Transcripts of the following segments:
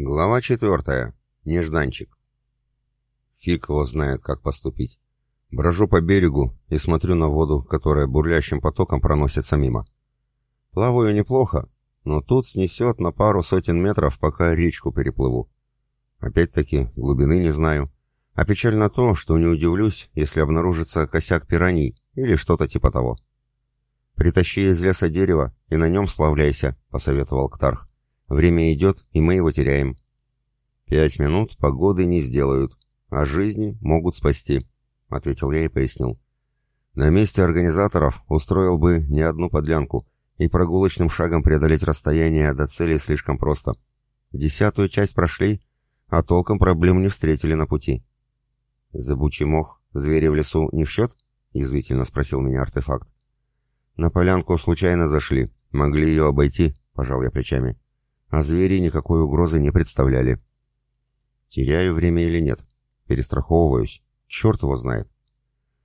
Глава четвертая. Нежданчик. Фиг его знает, как поступить. Брожу по берегу и смотрю на воду, которая бурлящим потоком проносится мимо. Плаваю неплохо, но тут снесет на пару сотен метров, пока речку переплыву. Опять-таки, глубины не знаю. А печально то, что не удивлюсь, если обнаружится косяк пираний или что-то типа того. «Притащи из леса дерево и на нем сплавляйся», — посоветовал Ктарх. Время идет, и мы его теряем. Пять минут погоды не сделают, а жизни могут спасти, — ответил я и пояснил. На месте организаторов устроил бы не одну подлянку, и прогулочным шагом преодолеть расстояние до цели слишком просто. Десятую часть прошли, а толком проблем не встретили на пути. «Зыбучий мох, звери в лесу не в счет?» — язвительно спросил меня артефакт. «На полянку случайно зашли, могли ее обойти», — пожал я плечами а звери никакой угрозы не представляли. Теряю время или нет? Перестраховываюсь. Черт его знает.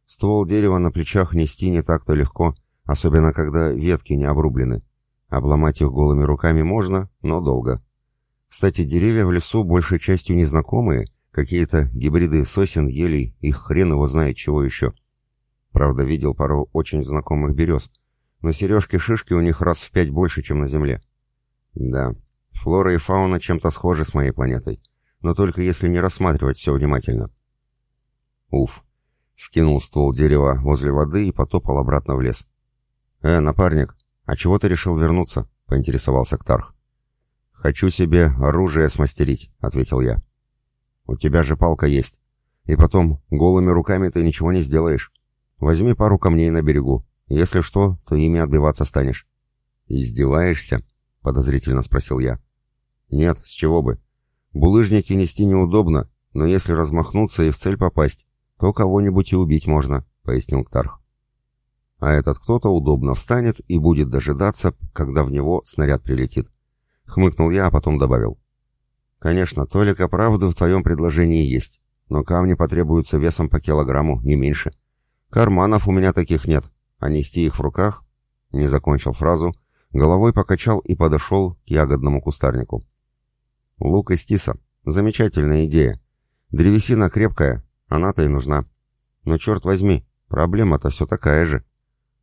Ствол дерева на плечах нести не так-то легко, особенно когда ветки не обрублены. Обломать их голыми руками можно, но долго. Кстати, деревья в лесу большей частью незнакомые, какие-то гибриды сосен, елей, их хрен его знает чего еще. Правда, видел пару очень знакомых берез, но сережки-шишки у них раз в пять больше, чем на земле. Да, Флора и фауна чем-то схожи с моей планетой, но только если не рассматривать все внимательно. Уф. Скинул ствол дерева возле воды и потопал обратно в лес. «Э, напарник, а чего ты решил вернуться?» — поинтересовался Ктарх. «Хочу себе оружие смастерить», — ответил я. «У тебя же палка есть. И потом, голыми руками ты ничего не сделаешь. Возьми пару камней на берегу. Если что, то ими отбиваться станешь». «Издеваешься?» — подозрительно спросил я. Нет, с чего бы. Булыжники нести неудобно, но если размахнуться и в цель попасть, то кого-нибудь и убить можно, пояснил Ктарх. А этот кто-то удобно встанет и будет дожидаться, когда в него снаряд прилетит. Хмыкнул я, а потом добавил. Конечно, толика правды в твоем предложении есть, но камни потребуются весом по килограмму, не меньше. Карманов у меня таких нет, а нести их в руках... Не закончил фразу, головой покачал и подошел к ягодному кустарнику. Лук из тиса. Замечательная идея. Древесина крепкая, она-то и нужна. Но черт возьми, проблема-то все такая же.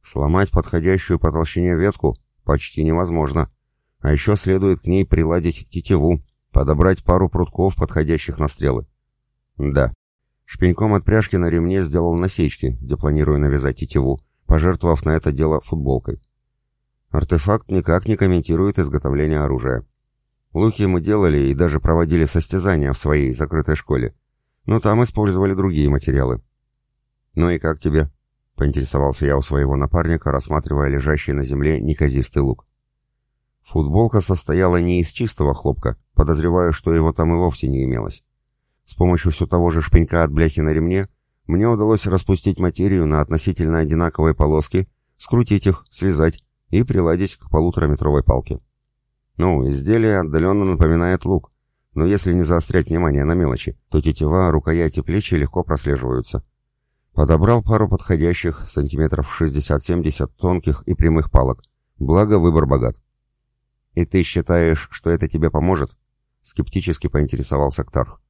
Сломать подходящую по толщине ветку почти невозможно. А еще следует к ней приладить тетиву, подобрать пару прутков, подходящих на стрелы. Да. Шпеньком от пряжки на ремне сделал насечки, где планирую навязать тетиву, пожертвовав на это дело футболкой. Артефакт никак не комментирует изготовление оружия. Луки мы делали и даже проводили состязания в своей закрытой школе. Но там использовали другие материалы. «Ну и как тебе?» — поинтересовался я у своего напарника, рассматривая лежащий на земле неказистый лук. Футболка состояла не из чистого хлопка, подозреваю, что его там и вовсе не имелось. С помощью все того же шпенька от бляхи на ремне мне удалось распустить материю на относительно одинаковые полоски, скрутить их, связать и приладить к полутораметровой палке. Ну, изделие отдаленно напоминает лук, но если не заострять внимание на мелочи, то тетива, рукояти, плечи легко прослеживаются. Подобрал пару подходящих, сантиметров 60-70, тонких и прямых палок. Благо, выбор богат. «И ты считаешь, что это тебе поможет?» Скептически поинтересовался Ктарх.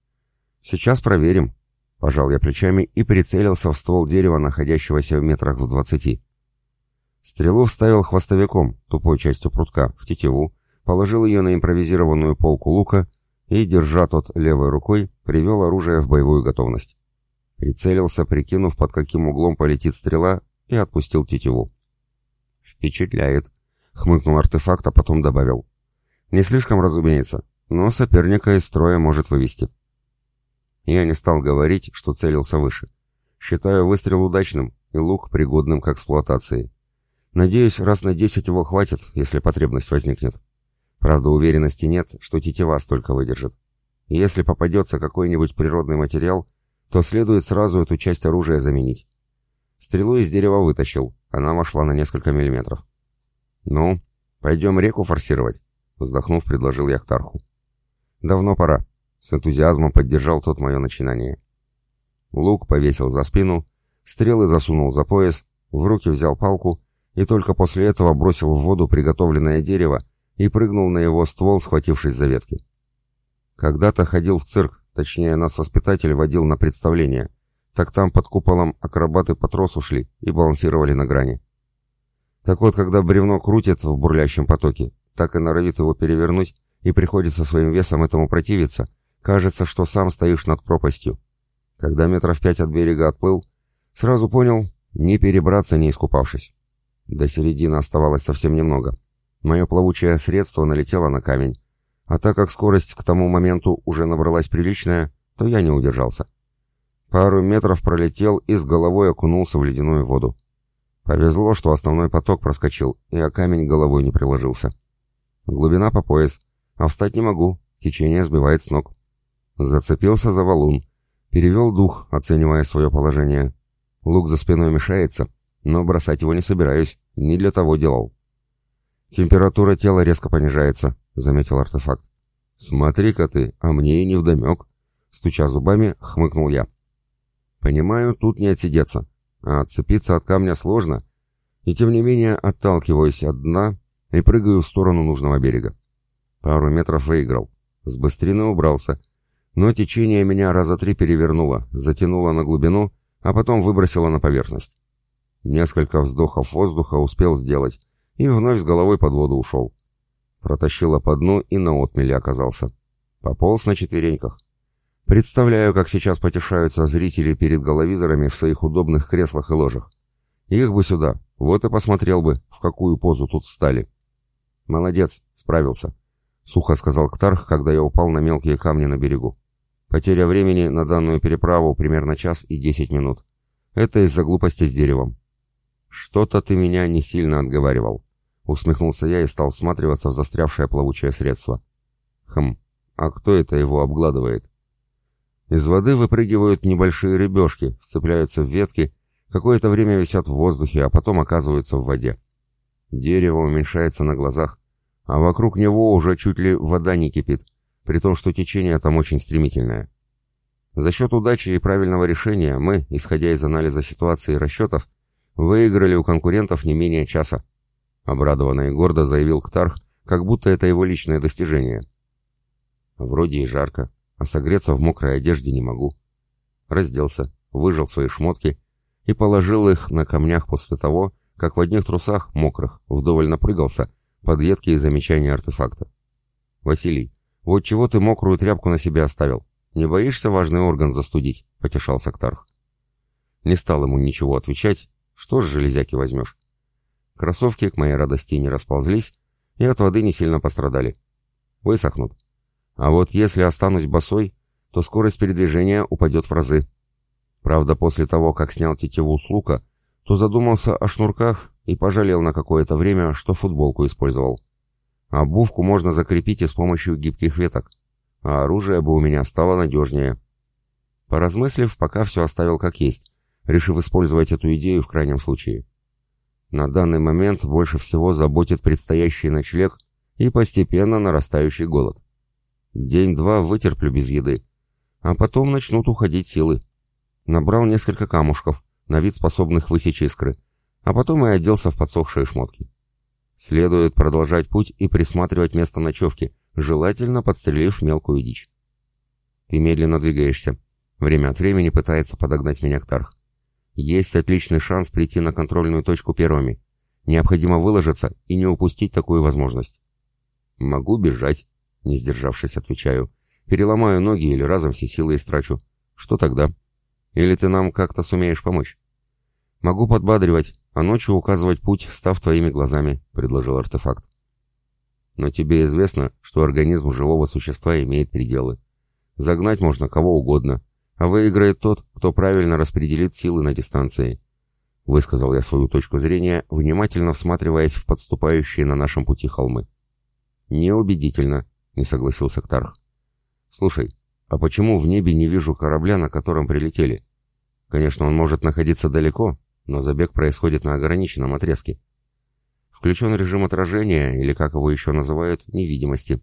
«Сейчас проверим», — пожал я плечами и прицелился в ствол дерева, находящегося в метрах в двадцати. Стрелу вставил хвостовиком, тупой частью прутка, в тетиву, положил ее на импровизированную полку лука и, держа тот левой рукой, привел оружие в боевую готовность. Прицелился, прикинув, под каким углом полетит стрела, и отпустил тетиву. «Впечатляет», — хмыкнул артефакт, а потом добавил. «Не слишком, разумеется, но соперника из строя может вывести». Я не стал говорить, что целился выше. Считаю выстрел удачным и лук пригодным к эксплуатации. Надеюсь, раз на десять его хватит, если потребность возникнет. Правда, уверенности нет, что тетива столько выдержит. Если попадется какой-нибудь природный материал, то следует сразу эту часть оружия заменить. Стрелу из дерева вытащил, она вошла на несколько миллиметров. «Ну, пойдем реку форсировать», — вздохнув, предложил я Ктарху. «Давно пора», — с энтузиазмом поддержал тот мое начинание. Лук повесил за спину, стрелы засунул за пояс, в руки взял палку и только после этого бросил в воду приготовленное дерево, и прыгнул на его ствол, схватившись за ветки. Когда-то ходил в цирк, точнее нас воспитатель водил на представление. Так там под куполом акробаты по тросу шли и балансировали на грани. Так вот, когда бревно крутит в бурлящем потоке, так и норовит его перевернуть, и приходится своим весом этому противиться, кажется, что сам стоишь над пропастью. Когда метров пять от берега отплыл, сразу понял, не перебраться, не искупавшись. До середины оставалось совсем немного. Мое плавучее средство налетело на камень, а так как скорость к тому моменту уже набралась приличная, то я не удержался. Пару метров пролетел и с головой окунулся в ледяную воду. Повезло, что основной поток проскочил, и о камень головой не приложился. Глубина по пояс, а встать не могу, течение сбивает с ног. Зацепился за валун, перевел дух, оценивая свое положение. Лук за спиной мешается, но бросать его не собираюсь, не для того делал. «Температура тела резко понижается», — заметил артефакт. «Смотри-ка ты, а мне и не вдомек», — стуча зубами, хмыкнул я. «Понимаю, тут не отсидеться, а отцепиться от камня сложно, и тем не менее отталкиваюсь от дна и прыгаю в сторону нужного берега. Пару метров выиграл, с быстрины убрался, но течение меня раза три перевернуло, затянуло на глубину, а потом выбросило на поверхность. Несколько вздохов воздуха успел сделать, и вновь с головой под воду ушел. Протащило по дну и на отмеле оказался. Пополз на четвереньках. Представляю, как сейчас потешаются зрители перед головизорами в своих удобных креслах и ложах. Их бы сюда, вот и посмотрел бы, в какую позу тут встали. Молодец, справился. Сухо сказал Ктарх, когда я упал на мелкие камни на берегу. Потеря времени на данную переправу примерно час и десять минут. Это из-за глупости с деревом. «Что-то ты меня не сильно отговаривал», — усмехнулся я и стал всматриваться в застрявшее плавучее средство. «Хм, а кто это его обгладывает?» Из воды выпрыгивают небольшие рыбешки, вцепляются в ветки, какое-то время висят в воздухе, а потом оказываются в воде. Дерево уменьшается на глазах, а вокруг него уже чуть ли вода не кипит, при том, что течение там очень стремительное. За счет удачи и правильного решения мы, исходя из анализа ситуации и расчетов, Выиграли у конкурентов не менее часа. Обрадованно и гордо заявил Ктарх, как будто это его личное достижение. Вроде и жарко, а согреться в мокрой одежде не могу. Разделся, выжал свои шмотки и положил их на камнях после того, как в одних трусах, мокрых, вдоволь напрыгался под едкие замечания артефакта. «Василий, вот чего ты мокрую тряпку на себе оставил? Не боишься важный орган застудить?» — потешался Ктарх. Не стал ему ничего отвечать, что ж железяки возьмешь? Кроссовки, к моей радости, не расползлись и от воды не сильно пострадали. Высохнут. А вот если останусь босой, то скорость передвижения упадет в разы. Правда, после того, как снял тетиву с лука, то задумался о шнурках и пожалел на какое-то время, что футболку использовал. Обувку можно закрепить и с помощью гибких веток, а оружие бы у меня стало надежнее. Поразмыслив, пока все оставил как есть, решив использовать эту идею в крайнем случае. На данный момент больше всего заботит предстоящий ночлег и постепенно нарастающий голод. День-два вытерплю без еды, а потом начнут уходить силы. Набрал несколько камушков, на вид способных высечь искры, а потом и оделся в подсохшие шмотки. Следует продолжать путь и присматривать место ночевки, желательно подстрелив мелкую дичь. Ты медленно двигаешься. Время от времени пытается подогнать меня к Тарх. Есть отличный шанс прийти на контрольную точку первыми. Необходимо выложиться и не упустить такую возможность. Могу бежать, не сдержавшись, отвечаю. Переломаю ноги или разом все силы истрачу. Что тогда? Или ты нам как-то сумеешь помочь? Могу подбадривать, а ночью указывать путь, став твоими глазами, предложил артефакт. Но тебе известно, что организм живого существа имеет пределы. Загнать можно кого угодно, а выиграет тот, кто правильно распределит силы на дистанции. Высказал я свою точку зрения, внимательно всматриваясь в подступающие на нашем пути холмы. «Неубедительно», — не согласился Ктарх. «Слушай, а почему в небе не вижу корабля, на котором прилетели? Конечно, он может находиться далеко, но забег происходит на ограниченном отрезке. Включен режим отражения, или как его еще называют, невидимости.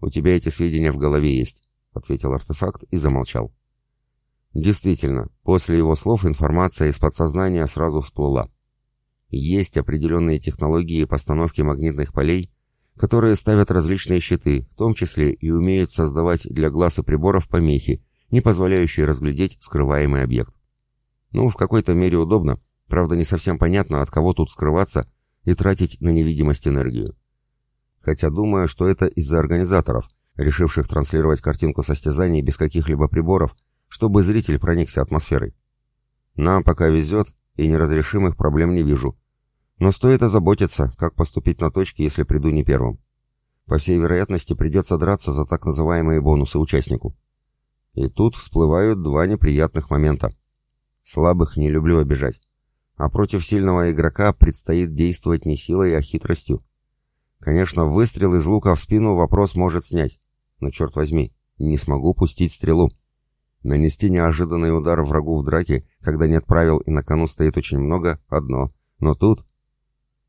У тебя эти сведения в голове есть», — ответил артефакт и замолчал. Действительно, после его слов информация из подсознания сразу всплыла. Есть определенные технологии постановки магнитных полей, которые ставят различные щиты, в том числе и умеют создавать для глаз и приборов помехи, не позволяющие разглядеть скрываемый объект. Ну, в какой-то мере удобно, правда не совсем понятно, от кого тут скрываться и тратить на невидимость энергию. Хотя думаю, что это из-за организаторов, решивших транслировать картинку состязаний без каких-либо приборов, чтобы зритель проникся атмосферой. Нам пока везет, и неразрешимых проблем не вижу. Но стоит озаботиться, как поступить на точке, если приду не первым. По всей вероятности, придется драться за так называемые бонусы участнику. И тут всплывают два неприятных момента. Слабых не люблю обижать. А против сильного игрока предстоит действовать не силой, а хитростью. Конечно, выстрел из лука в спину вопрос может снять. Но черт возьми, не смогу пустить стрелу. Нанести неожиданный удар врагу в драке, когда нет правил и на кону стоит очень много, одно. Но тут...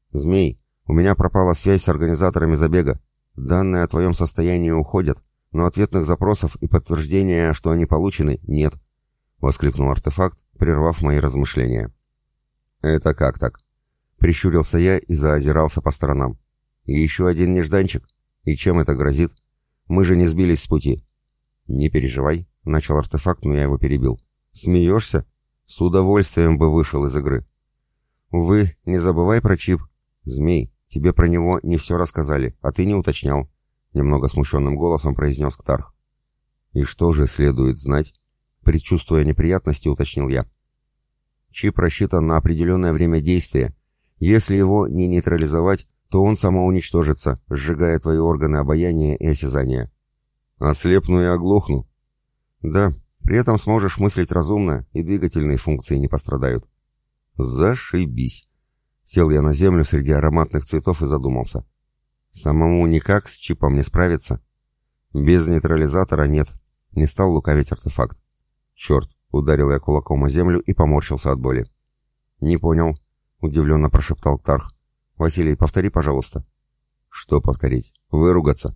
«Змей, у меня пропала связь с организаторами забега. Данные о твоем состоянии уходят, но ответных запросов и подтверждения, что они получены, нет», — воскликнул артефакт, прервав мои размышления. «Это как так?» — прищурился я и заозирался по сторонам. «И еще один нежданчик? И чем это грозит? Мы же не сбились с пути». «Не переживай», — начал артефакт, но я его перебил. «Смеешься? С удовольствием бы вышел из игры». «Увы, не забывай про чип. Змей, тебе про него не все рассказали, а ты не уточнял», — немного смущенным голосом произнес Ктарх. «И что же следует знать?» Предчувствуя неприятности, уточнил я. Чип рассчитан на определенное время действия. Если его не нейтрализовать, то он самоуничтожится, сжигая твои органы обоняния и осязания. Ослепну и оглохну. Да, при этом сможешь мыслить разумно, и двигательные функции не пострадают. Зашибись. Сел я на землю среди ароматных цветов и задумался. Самому никак с чипом не справиться. Без нейтрализатора нет. Не стал лукавить артефакт. Черт, ударил я кулаком о землю и поморщился от боли. Не понял, удивленно прошептал Тарх. Василий, повтори, пожалуйста. Что повторить? Выругаться?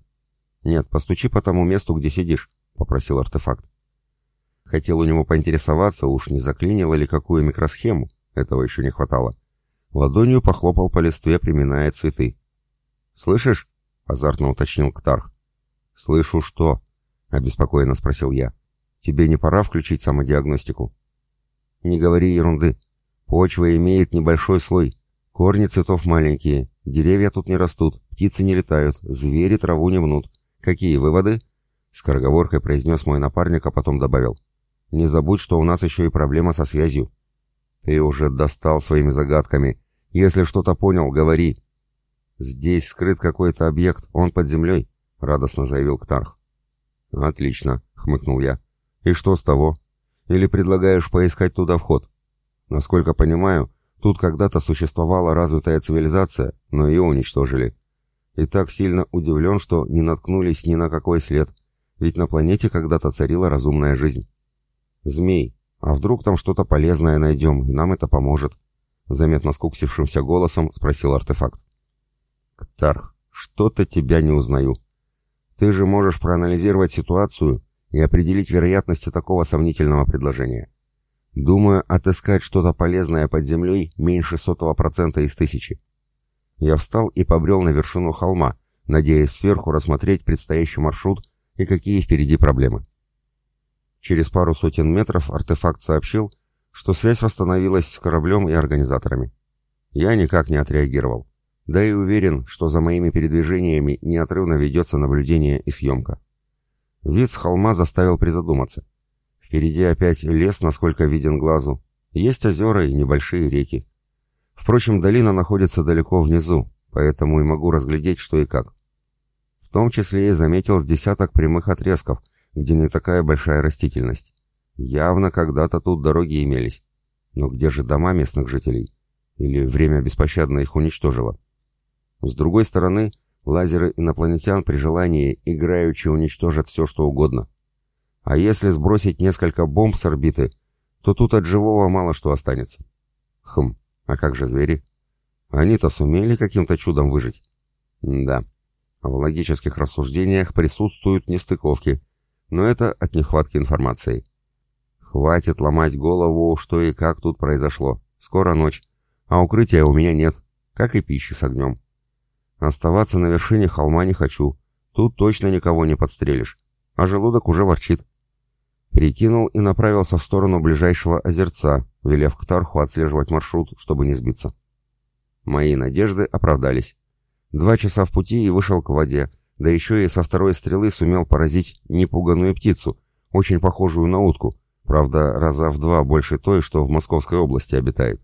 Нет, постучи по тому месту, где сидишь, попросил артефакт. Хотел у него поинтересоваться, уж не заклинило ли какую микросхему, этого еще не хватало. Ладонью похлопал по листве, приминая цветы. «Слышишь?» — азартно уточнил Ктарх. «Слышу что?» — обеспокоенно спросил я. Тебе не пора включить самодиагностику? Не говори ерунды. Почва имеет небольшой слой. Корни цветов маленькие, деревья тут не растут, птицы не летают, звери траву не мнут. Какие выводы? Скороговоркой произнес мой напарник, а потом добавил. Не забудь, что у нас еще и проблема со связью. Ты уже достал своими загадками. Если что-то понял, говори. Здесь скрыт какой-то объект, он под землей, радостно заявил Ктарх. Отлично, хмыкнул я. И что с того? Или предлагаешь поискать туда вход? Насколько понимаю, тут когда-то существовала развитая цивилизация, но ее уничтожили. И так сильно удивлен, что не наткнулись ни на какой след, ведь на планете когда-то царила разумная жизнь. Змей, а вдруг там что-то полезное найдем, и нам это поможет? Заметно скуксившимся голосом спросил артефакт. Ктарх, что-то тебя не узнаю. Ты же можешь проанализировать ситуацию и определить вероятности такого сомнительного предложения. Думаю, отыскать что-то полезное под землей меньше сотого процента из тысячи. Я встал и побрел на вершину холма, надеясь сверху рассмотреть предстоящий маршрут и какие впереди проблемы. Через пару сотен метров артефакт сообщил, что связь восстановилась с кораблем и организаторами. Я никак не отреагировал. Да и уверен, что за моими передвижениями неотрывно ведется наблюдение и съемка. Вид с холма заставил призадуматься. Впереди опять лес, насколько виден глазу. Есть озера и небольшие реки. Впрочем, долина находится далеко внизу, поэтому и могу разглядеть, что и как. В том числе и заметил с десяток прямых отрезков, где не такая большая растительность. Явно когда-то тут дороги имелись. Но где же дома местных жителей? Или время беспощадно их уничтожило? С другой стороны, Лазеры инопланетян при желании играючи уничтожат все, что угодно. А если сбросить несколько бомб с орбиты, то тут от живого мало что останется. Хм, а как же звери? Они-то сумели каким-то чудом выжить? да. В логических рассуждениях присутствуют нестыковки, но это от нехватки информации. Хватит ломать голову, что и как тут произошло. Скоро ночь, а укрытия у меня нет, как и пищи с огнем. Оставаться на вершине холма не хочу. Тут точно никого не подстрелишь. А желудок уже ворчит. Прикинул и направился в сторону ближайшего озерца, велев Ктарху отслеживать маршрут, чтобы не сбиться. Мои надежды оправдались. Два часа в пути и вышел к воде, да еще и со второй стрелы сумел поразить непуганную птицу, очень похожую на утку, правда, раза в два больше той, что в Московской области обитает.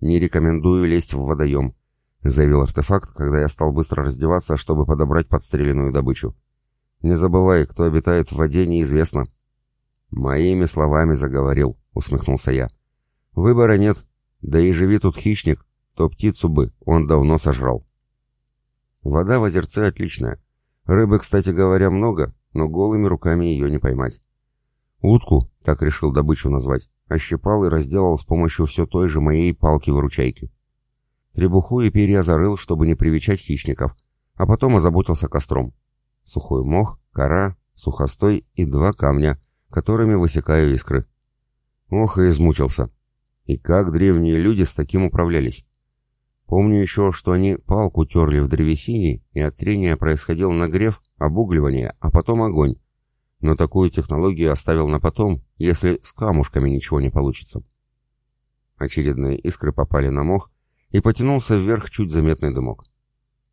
«Не рекомендую лезть в водоем», — заявил артефакт, когда я стал быстро раздеваться, чтобы подобрать подстреленную добычу. «Не забывай, кто обитает в воде, неизвестно». «Моими словами заговорил», — усмехнулся я. «Выбора нет. Да и живи тут хищник, то птицу бы он давно сожрал». Вода в озерце отличная. Рыбы, кстати говоря, много, но голыми руками ее не поймать. Утку, так решил добычу назвать, ощипал и разделал с помощью все той же моей палки-выручайки. Требуху и перья зарыл, чтобы не привечать хищников, а потом озаботился костром. Сухой мох, кора, сухостой и два камня, которыми высекаю искры. Ох, и измучился. И как древние люди с таким управлялись? Помню еще, что они палку терли в древесине, и от трения происходил нагрев, обугливание, а потом огонь. Но такую технологию оставил на потом, если с камушками ничего не получится. Очередные искры попали на мох, и потянулся вверх чуть заметный дымок.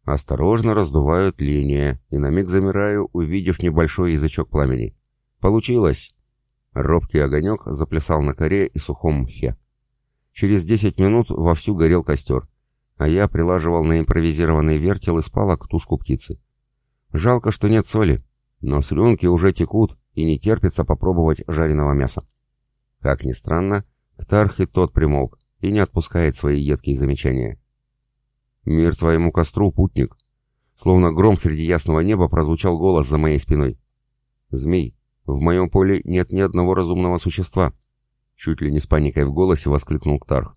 Осторожно раздувают линия, и на миг замираю, увидев небольшой язычок пламени. Получилось! Робкий огонек заплясал на коре и сухом мхе. Через десять минут вовсю горел костер, а я прилаживал на импровизированный вертел из палок тушку птицы. Жалко, что нет соли, но слюнки уже текут и не терпится попробовать жареного мяса. Как ни странно, Ктарх и тот примолк и не отпускает свои едкие замечания. «Мир твоему костру, путник!» Словно гром среди ясного неба прозвучал голос за моей спиной. «Змей, в моем поле нет ни одного разумного существа. Чуть ли не с паникой в голосе воскликнул Ктарх.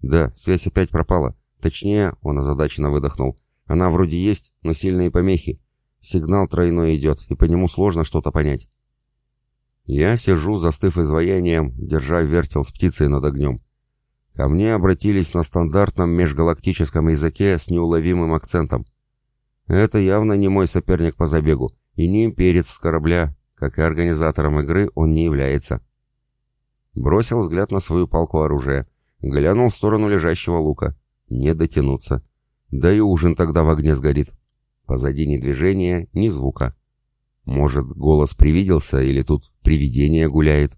Да, связь опять пропала. Точнее, он озадаченно выдохнул. Она вроде есть, но сильные помехи. Сигнал тройной идет, и по нему сложно что-то понять. Я сижу, застыв изваянием, держа вертел с птицей над огнем. Ко мне обратились на стандартном межгалактическом языке с неуловимым акцентом. Это явно не мой соперник по забегу, и не имперец с корабля, как и организатором игры, он не является. Бросил взгляд на свою палку оружия, глянул в сторону лежащего лука. Не дотянуться. Да и ужин тогда в огне сгорит. Позади ни движения, ни звука. Может, голос привиделся или тут привидение гуляет?